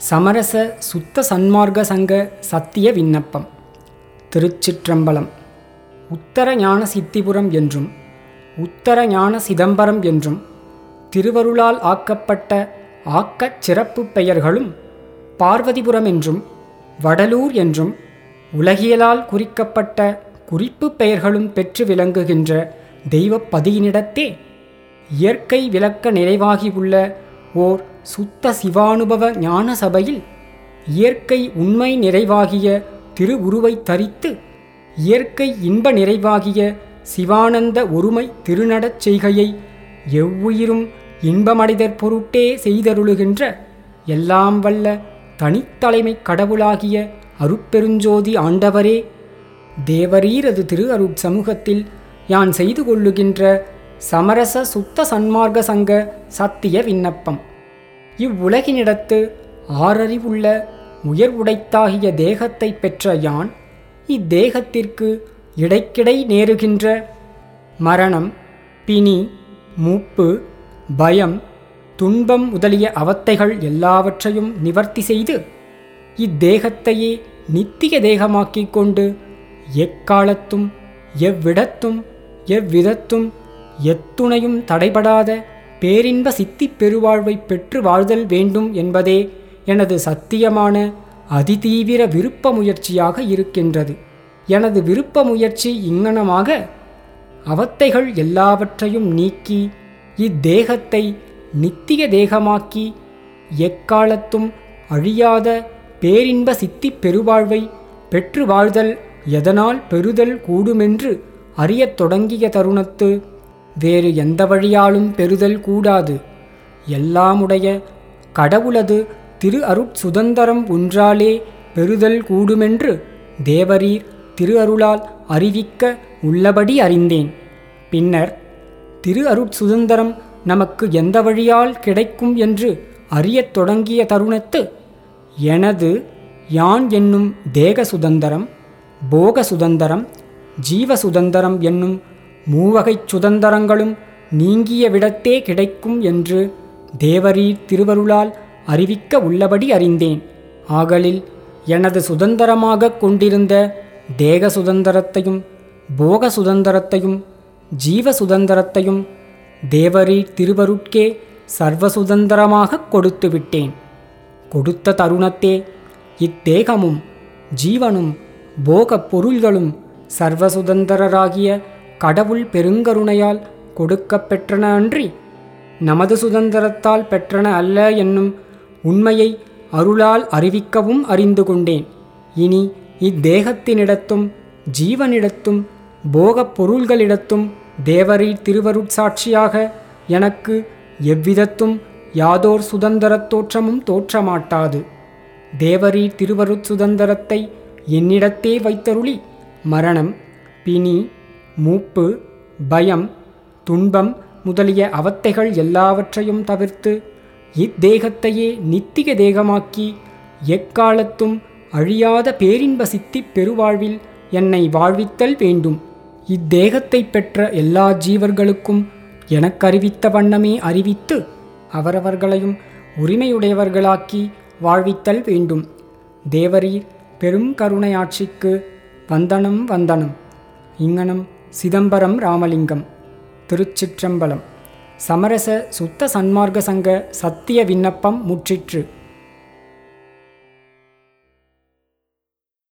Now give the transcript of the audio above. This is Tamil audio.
சமரச சுத்த சன்மார்க்க சங்க சத்திய விண்ணப்பம். திருச்சிற்றம்பலம். உத்தர ஞான சித்திபுரம் என்றும் உத்தர ஞான சிதம்பரம் என்றும் திருவருளால் ஆக்கப்பட்ட ஆக்கச் சிறப்பு பெயர்களும் பார்வதிபுரம் என்றும் வடலூர் என்றும் உலகியலால் குறிக்கப்பட்ட குறிப்பு பெயர்களும் பெற்று விளங்குகின்ற தெய்வப் பதியினிடத்தே இயற்கை விளக்க நிறைவாகியுள்ள ஓர் சுத்த சிவானுபவ ஞான சபையில் இயற்கை உண்மை நிறைவாகிய திருவுருவை தரித்து இயற்கை இன்ப நிறைவாகிய சிவானந்த ஒருமை திருநடச் செய்கையை எவ்வுயிரும் இன்பமடைதற் பொருட்டே செய்தருளுகின்ற எல்லாம் வல்ல தனித்தலைமை கடவுளாகிய அருட்பெருஞ்சோதி ஆண்டவரே தேவரீரது திரு அருட் சமூகத்தில் யான் செய்து கொள்ளுகின்ற சமரச சுத்த சன்மார்க்க சங்க சத்திய விண்ணப்பம். இவ்வுலகினிடத்து ஆறறிவுள்ள உயர் உடைத்தாகிய தேகத்தை பெற்ற யான் இத்தேகத்திற்கு இடைக்கிடை நேருகின்ற மரணம் பிணி மூப்பு பயம் துன்பம் முதலிய அவத்தைகள் எல்லாவற்றையும் நிவர்த்தி செய்து இத்தேகத்தையே நித்திய தேகமாக்கிக் கொண்டு எக்காலத்தும் எவ்விடத்தும் எவ்விதத்தும் எத்துணையும் தடைபடாத பேரின்ப சித்திப் பெருவாழ்வை பெற்று வாழ்தல் வேண்டும் என்பதே எனது சத்தியமான அதிதீவிர விருப்ப முயற்சியாக இருக்கின்றது. எனது விருப்ப முயற்சி இங்ஙனமாக அவத்தைகள் எல்லாவற்றையும் நீக்கி இத்தேகத்தை நித்திய தேகமாக்கி எக்காலத்தும் அழியாத பேரின்ப சித்திப் பெருவாழ்வை பெற்று வாழ்தல் எதனால் பெறுதல் கூடுமென்று அறியத் தொடங்கிய தருணத்து வேறு எந்த வழியாலும் பெறுதல் கூடாது. எல்லாமுடைய கடவுளது திரு அருட்சுதந்தரம் ஒன்றாலே பெறுதல் கூடுமென்று தேவரீர் திரு அருளால் அறிவிக்க உள்ளபடி அறிந்தேன். பின்னர் திரு அருட்சுதந்தரம் நமக்கு எந்த வழியால் கிடைக்கும் என்று அறியத் தொடங்கிய தருணத்து எனது யான் என்னும் தேக சுதந்திரம் போக சுதந்திரம் ஜீவ சுதந்திரம் என்னும் மூவகைச் சுதந்திரங்களும் நீங்கிய விடத்தே கிடைக்கும் என்று தேவரீர் திருவருளால் அறிவிக்க உள்ளபடி அறிந்தேன். ஆகலில் எனது சுதந்திரமாகக் கொண்டிருந்த தேக சுதந்திரத்தையும் போக சுதந்திரத்தையும் ஜீவ சுதந்திரத்தையும் தேவரீர் திருவருட்கே சர்வ சுதந்திரமாகக் கொடுத்து விட்டேன். கொடுத்த தருணத்தே இத்தேகமும் ஜீவனும் போகப் பொருள்களும் சர்வ சுதந்திரராகிய கடவுள் பெருங்கருணையால் கொடுக்க பெற்றன அன்றி நமது சுதந்திரத்தால் பெற்றன அல்ல என்னும் உண்மையை அருளால் அறிவிக்கவும் அறிந்து கொண்டேன். இனி இத்தேகத்தினிடத்தும் ஜீவனிடத்தும் போகப் பொருள்களிடத்தும் தேவரீர் திருவருட்சாட்சியாக எனக்கு எவ்விதத்தும் யாதோர் சுதந்திரத் தோற்றமும் தோற்றமாட்டாது. தேவரீர் திருவருட் சுதந்திரத்தை என்னிடத்தே வைத்தருளி மரணம் பிணி மூப்பு பயம் துன்பம் முதலிய அவத்தைகள் எல்லாவற்றையும் தவிர்த்து இத்தேகத்தையே நித்திய தேகமாக்கி எக்காலத்தும் அழியாத பேரின்ப சித்திப் பெருவாழ்வில் என்னை வாழ்வித்தல் வேண்டும். இத்தேகத்தை பெற்ற எல்லா ஜீவர்களுக்கும் எனக்கறிவித்த வண்ணமே அறிவித்து அவரவர்களையும் உரிமையுடையவர்களாக்கி வாழ்வித்தல் வேண்டும். தேவரீர் பெரும் கருணையாட்சிக்கு வந்தனம் வந்தனம். இங்கனம் சிதம்பரம் ராமலிங்கம் திருச்சிற்றம்பலம். சமரச சுத்த சன்மார்க்க சங்க சத்திய விண்ணப்பம் முற்றிற்று.